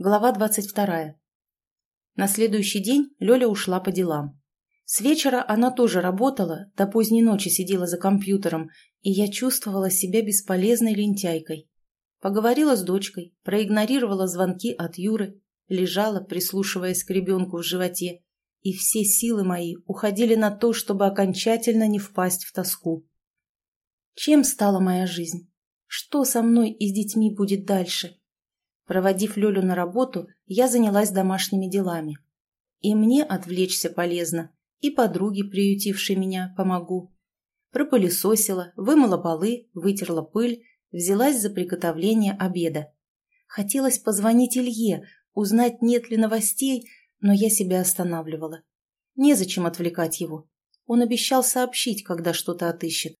Глава 22. На следующий день Лёля ушла по делам. С вечера она тоже работала, до поздней ночи сидела за компьютером, и я чувствовала себя бесполезной лентяйкой. Поговорила с дочкой, проигнорировала звонки от Юры, лежала, прислушиваясь к ребенку в животе, и все силы мои уходили на то, чтобы окончательно не впасть в тоску. Чем стала моя жизнь? Что со мной и с детьми будет дальше? Проводив Лёлю на работу, я занялась домашними делами. И мне отвлечься полезно, и подруге, приютившей меня, помогу. Пропылесосила, вымыла полы, вытерла пыль, взялась за приготовление обеда. Хотелось позвонить Илье, узнать, нет ли новостей, но я себя останавливала. Незачем отвлекать его. Он обещал сообщить, когда что-то отыщет.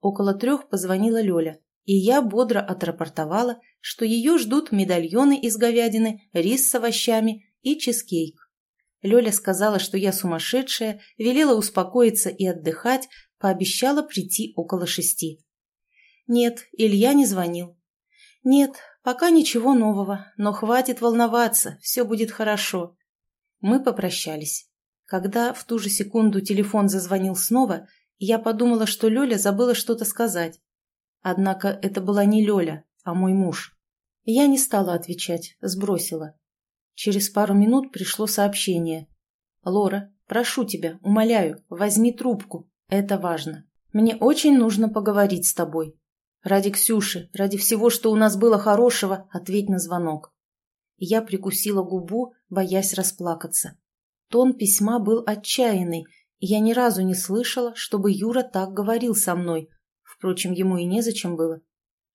Около трех позвонила Лёля и я бодро отрапортовала, что ее ждут медальоны из говядины, рис с овощами и чизкейк. Лёля сказала, что я сумасшедшая, велела успокоиться и отдыхать, пообещала прийти около шести. Нет, Илья не звонил. Нет, пока ничего нового, но хватит волноваться, все будет хорошо. Мы попрощались. Когда в ту же секунду телефон зазвонил снова, я подумала, что Лёля забыла что-то сказать. Однако это была не Лёля, а мой муж. Я не стала отвечать, сбросила. Через пару минут пришло сообщение. «Лора, прошу тебя, умоляю, возьми трубку. Это важно. Мне очень нужно поговорить с тобой. Ради Ксюши, ради всего, что у нас было хорошего, ответь на звонок». Я прикусила губу, боясь расплакаться. Тон письма был отчаянный, и я ни разу не слышала, чтобы Юра так говорил со мной, Впрочем, ему и незачем было.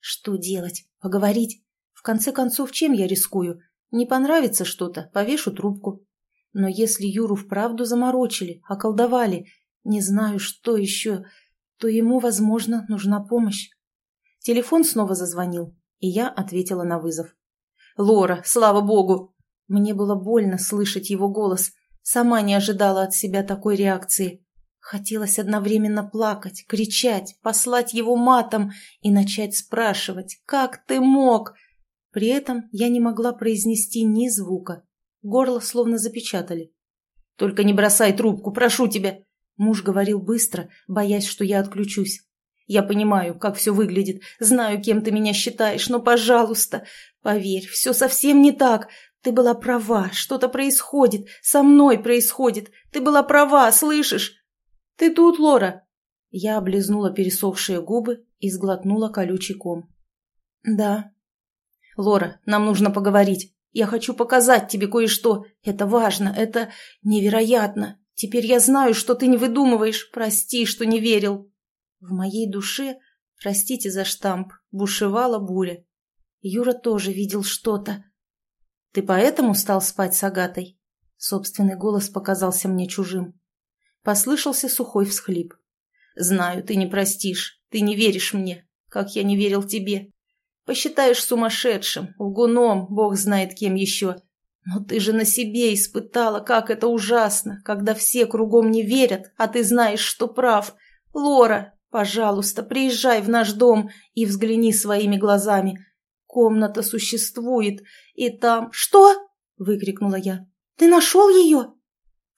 Что делать? Поговорить? В конце концов, чем я рискую? Не понравится что-то, повешу трубку. Но если Юру вправду заморочили, околдовали, не знаю, что еще, то ему, возможно, нужна помощь. Телефон снова зазвонил, и я ответила на вызов. «Лора, слава богу!» Мне было больно слышать его голос. Сама не ожидала от себя такой реакции. Хотелось одновременно плакать, кричать, послать его матом и начать спрашивать «Как ты мог?». При этом я не могла произнести ни звука. Горло словно запечатали. «Только не бросай трубку, прошу тебя!» Муж говорил быстро, боясь, что я отключусь. «Я понимаю, как все выглядит, знаю, кем ты меня считаешь, но, пожалуйста, поверь, все совсем не так. Ты была права, что-то происходит, со мной происходит. Ты была права, слышишь?» «Ты тут, Лора?» Я облизнула пересохшие губы и сглотнула колючий ком. «Да». «Лора, нам нужно поговорить. Я хочу показать тебе кое-что. Это важно, это невероятно. Теперь я знаю, что ты не выдумываешь. Прости, что не верил». В моей душе, простите за штамп, бушевала буря. Юра тоже видел что-то. «Ты поэтому стал спать с Агатой?» Собственный голос показался мне чужим. Послышался сухой всхлип. «Знаю, ты не простишь, ты не веришь мне, как я не верил тебе. Посчитаешь сумасшедшим, лгуном, бог знает кем еще. Но ты же на себе испытала, как это ужасно, когда все кругом не верят, а ты знаешь, что прав. Лора, пожалуйста, приезжай в наш дом и взгляни своими глазами. Комната существует, и там... Что? выкрикнула я. Ты нашел ее?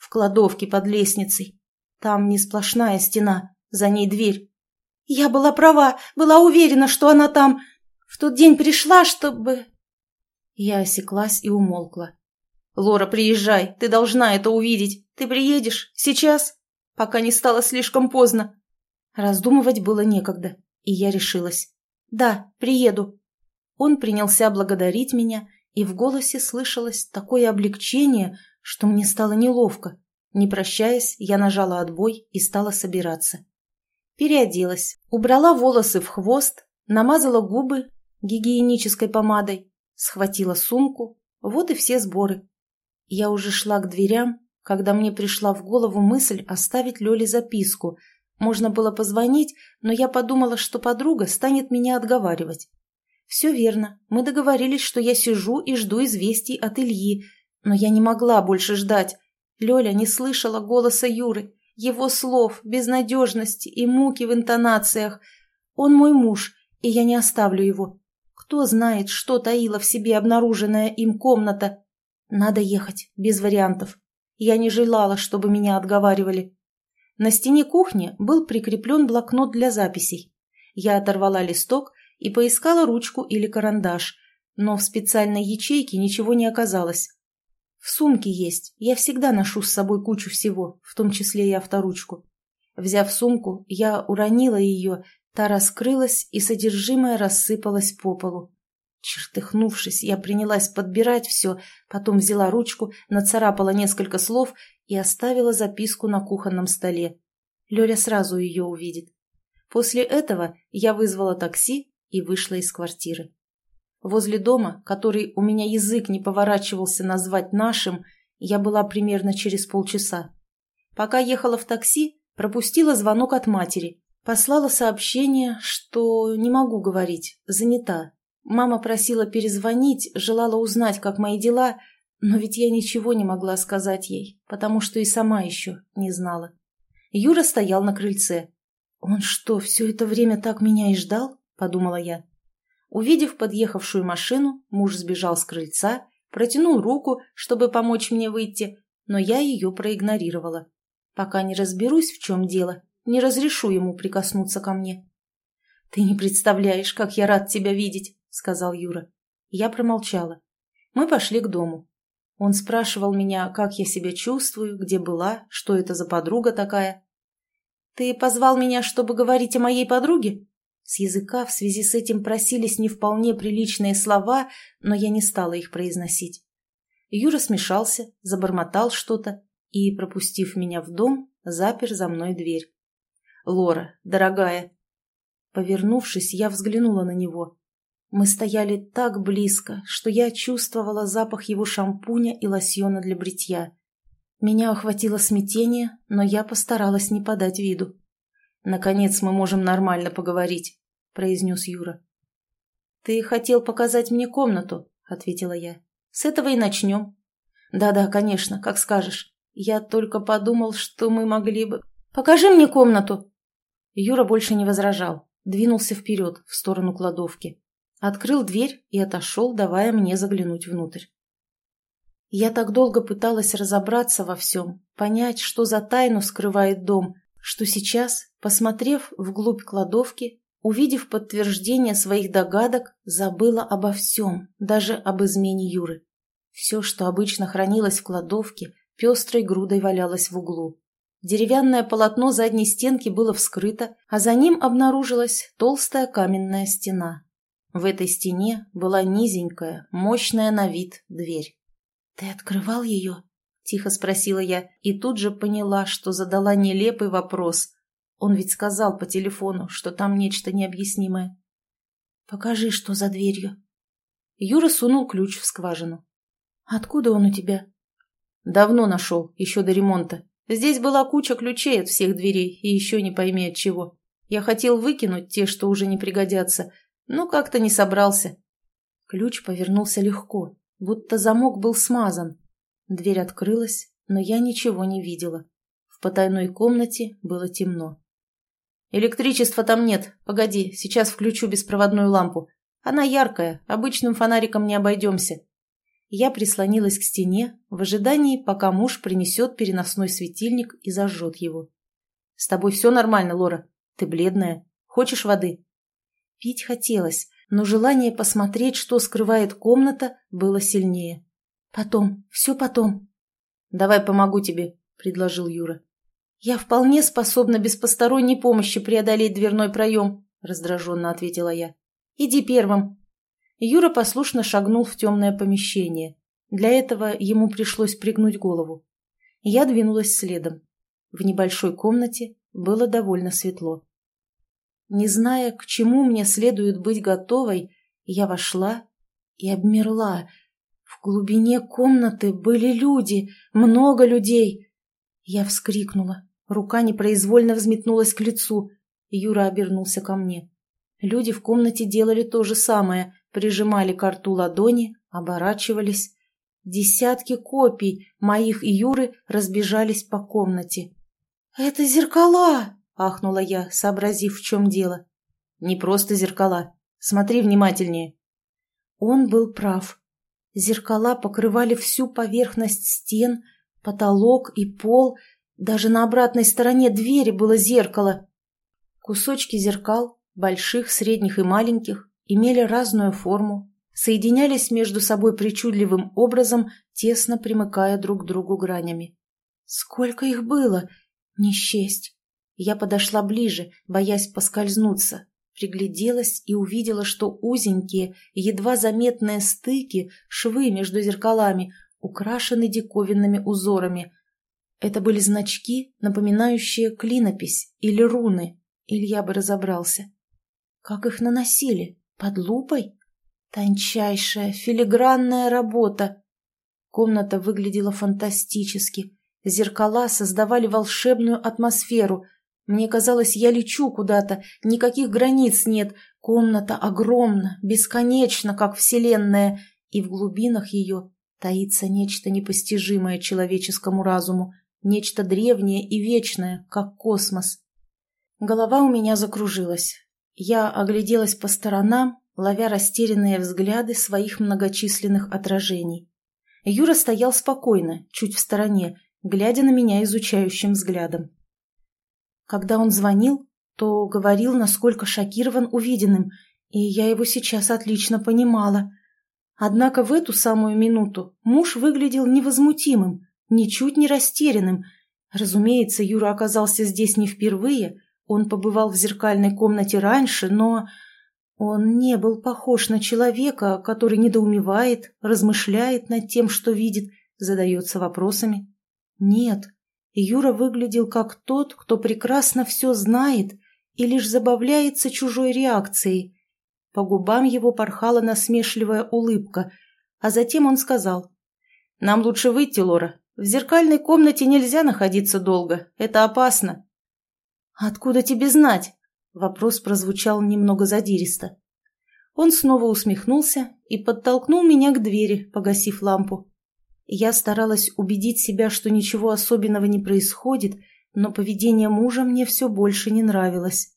В кладовке под лестницей. Там не сплошная стена, за ней дверь. Я была права, была уверена, что она там. В тот день пришла, чтобы... Я осеклась и умолкла. «Лора, приезжай, ты должна это увидеть. Ты приедешь? Сейчас? Пока не стало слишком поздно». Раздумывать было некогда, и я решилась. «Да, приеду». Он принялся благодарить меня, и в голосе слышалось такое облегчение, что мне стало неловко. Не прощаясь, я нажала отбой и стала собираться. Переоделась, убрала волосы в хвост, намазала губы гигиенической помадой, схватила сумку. Вот и все сборы. Я уже шла к дверям, когда мне пришла в голову мысль оставить Лёле записку. Можно было позвонить, но я подумала, что подруга станет меня отговаривать. Все верно, мы договорились, что я сижу и жду известий от Ильи, но я не могла больше ждать. Лёля не слышала голоса Юры, его слов, безнадежности и муки в интонациях. Он мой муж, и я не оставлю его. Кто знает, что таила в себе обнаруженная им комната? Надо ехать, без вариантов. Я не желала, чтобы меня отговаривали. На стене кухни был прикреплен блокнот для записей. Я оторвала листок и поискала ручку или карандаш, но в специальной ячейке ничего не оказалось. В сумке есть, я всегда ношу с собой кучу всего, в том числе и авторучку. Взяв сумку, я уронила ее, та раскрылась и содержимое рассыпалось по полу. Чертыхнувшись, я принялась подбирать все, потом взяла ручку, нацарапала несколько слов и оставила записку на кухонном столе. Лёля сразу ее увидит. После этого я вызвала такси и вышла из квартиры. Возле дома, который у меня язык не поворачивался назвать нашим, я была примерно через полчаса. Пока ехала в такси, пропустила звонок от матери. Послала сообщение, что не могу говорить, занята. Мама просила перезвонить, желала узнать, как мои дела, но ведь я ничего не могла сказать ей, потому что и сама еще не знала. Юра стоял на крыльце. «Он что, все это время так меня и ждал?» – подумала я. Увидев подъехавшую машину, муж сбежал с крыльца, протянул руку, чтобы помочь мне выйти, но я ее проигнорировала. Пока не разберусь, в чем дело, не разрешу ему прикоснуться ко мне. «Ты не представляешь, как я рад тебя видеть», — сказал Юра. Я промолчала. Мы пошли к дому. Он спрашивал меня, как я себя чувствую, где была, что это за подруга такая. «Ты позвал меня, чтобы говорить о моей подруге?» С языка в связи с этим просились не вполне приличные слова, но я не стала их произносить. Юра смешался, забормотал что-то и, пропустив меня в дом, запер за мной дверь. «Лора, дорогая!» Повернувшись, я взглянула на него. Мы стояли так близко, что я чувствовала запах его шампуня и лосьона для бритья. Меня охватило смятение, но я постаралась не подать виду. «Наконец мы можем нормально поговорить», — произнес Юра. «Ты хотел показать мне комнату», — ответила я. «С этого и начнем». «Да-да, конечно, как скажешь. Я только подумал, что мы могли бы...» «Покажи мне комнату!» Юра больше не возражал, двинулся вперед, в сторону кладовки. Открыл дверь и отошел, давая мне заглянуть внутрь. Я так долго пыталась разобраться во всем, понять, что за тайну скрывает дом, что сейчас, посмотрев вглубь кладовки, увидев подтверждение своих догадок, забыла обо всем, даже об измене Юры. Все, что обычно хранилось в кладовке, пестрой грудой валялось в углу. Деревянное полотно задней стенки было вскрыто, а за ним обнаружилась толстая каменная стена. В этой стене была низенькая, мощная на вид дверь. «Ты открывал ее?» Тихо спросила я и тут же поняла, что задала нелепый вопрос. Он ведь сказал по телефону, что там нечто необъяснимое. «Покажи, что за дверью». Юра сунул ключ в скважину. «Откуда он у тебя?» «Давно нашел, еще до ремонта. Здесь была куча ключей от всех дверей, и еще не пойми от чего. Я хотел выкинуть те, что уже не пригодятся, но как-то не собрался». Ключ повернулся легко, будто замок был смазан, Дверь открылась, но я ничего не видела. В потайной комнате было темно. «Электричества там нет. Погоди, сейчас включу беспроводную лампу. Она яркая, обычным фонариком не обойдемся». Я прислонилась к стене в ожидании, пока муж принесет переносной светильник и зажжет его. «С тобой все нормально, Лора? Ты бледная. Хочешь воды?» Пить хотелось, но желание посмотреть, что скрывает комната, было сильнее. «Потом, все потом». «Давай помогу тебе», — предложил Юра. «Я вполне способна без посторонней помощи преодолеть дверной проем», — раздраженно ответила я. «Иди первым». Юра послушно шагнул в темное помещение. Для этого ему пришлось пригнуть голову. Я двинулась следом. В небольшой комнате было довольно светло. Не зная, к чему мне следует быть готовой, я вошла и обмерла, в глубине комнаты были люди, много людей. Я вскрикнула. Рука непроизвольно взметнулась к лицу. Юра обернулся ко мне. Люди в комнате делали то же самое, прижимали к рту ладони, оборачивались. Десятки копий моих и Юры разбежались по комнате. «Это зеркала!» — ахнула я, сообразив, в чем дело. «Не просто зеркала. Смотри внимательнее». Он был прав. Зеркала покрывали всю поверхность стен, потолок и пол, даже на обратной стороне двери было зеркало. Кусочки зеркал, больших, средних и маленьких, имели разную форму, соединялись между собой причудливым образом, тесно примыкая друг к другу гранями. Сколько их было? Не счесть. Я подошла ближе, боясь поскользнуться, пригляделась и увидела, что узенькие, едва заметные стыки, швы между зеркалами, украшены диковинными узорами. Это были значки, напоминающие клинопись или руны. Илья бы разобрался. Как их наносили? Под лупой? Тончайшая, филигранная работа. Комната выглядела фантастически. Зеркала создавали волшебную атмосферу. Мне казалось, я лечу куда-то, никаких границ нет. Комната огромна, бесконечна, как вселенная, и в глубинах ее таится нечто непостижимое человеческому разуму, нечто древнее и вечное, как космос. Голова у меня закружилась. Я огляделась по сторонам, ловя растерянные взгляды своих многочисленных отражений. Юра стоял спокойно, чуть в стороне, глядя на меня изучающим взглядом. Когда он звонил, то говорил, насколько шокирован увиденным, и я его сейчас отлично понимала. Однако в эту самую минуту муж выглядел невозмутимым, ничуть не растерянным. Разумеется, Юра оказался здесь не впервые, он побывал в зеркальной комнате раньше, но он не был похож на человека, который недоумевает, размышляет над тем, что видит, задается вопросами. Нет, Юра выглядел как тот, кто прекрасно все знает и лишь забавляется чужой реакцией. По губам его порхала насмешливая улыбка, а затем он сказал, «Нам лучше выйти, Лора. В зеркальной комнате нельзя находиться долго, это опасно». «Откуда тебе знать?» Вопрос прозвучал немного задиристо. Он снова усмехнулся и подтолкнул меня к двери, погасив лампу. Я старалась убедить себя, что ничего особенного не происходит, но поведение мужа мне все больше не нравилось.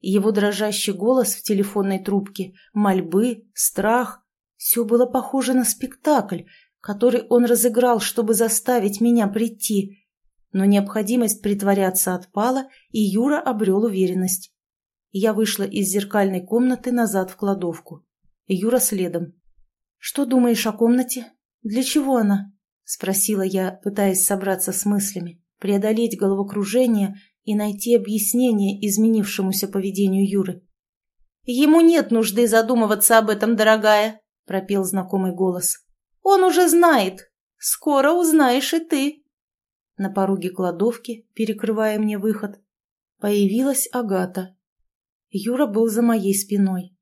Его дрожащий голос в телефонной трубке, мольбы, страх — все было похоже на спектакль, который он разыграл, чтобы заставить меня прийти. Но необходимость притворяться отпала, и Юра обрел уверенность. Я вышла из зеркальной комнаты назад в кладовку. Юра следом. «Что думаешь о комнате? Для чего она?» — спросила я, пытаясь собраться с мыслями, преодолеть головокружение и найти объяснение изменившемуся поведению Юры. «Ему нет нужды задумываться об этом, дорогая», — пропел знакомый голос. «Он уже знает. Скоро узнаешь и ты». На пороге кладовки, перекрывая мне выход, появилась Агата Юра был за моей спиной.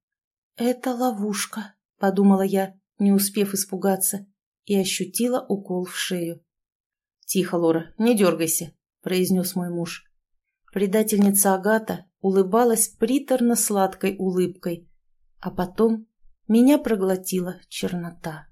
«Это ловушка», — подумала я, не успев испугаться, и ощутила укол в шею. «Тихо, Лора, не дергайся», — произнес мой муж. Предательница Агата улыбалась приторно-сладкой улыбкой, а потом меня проглотила чернота.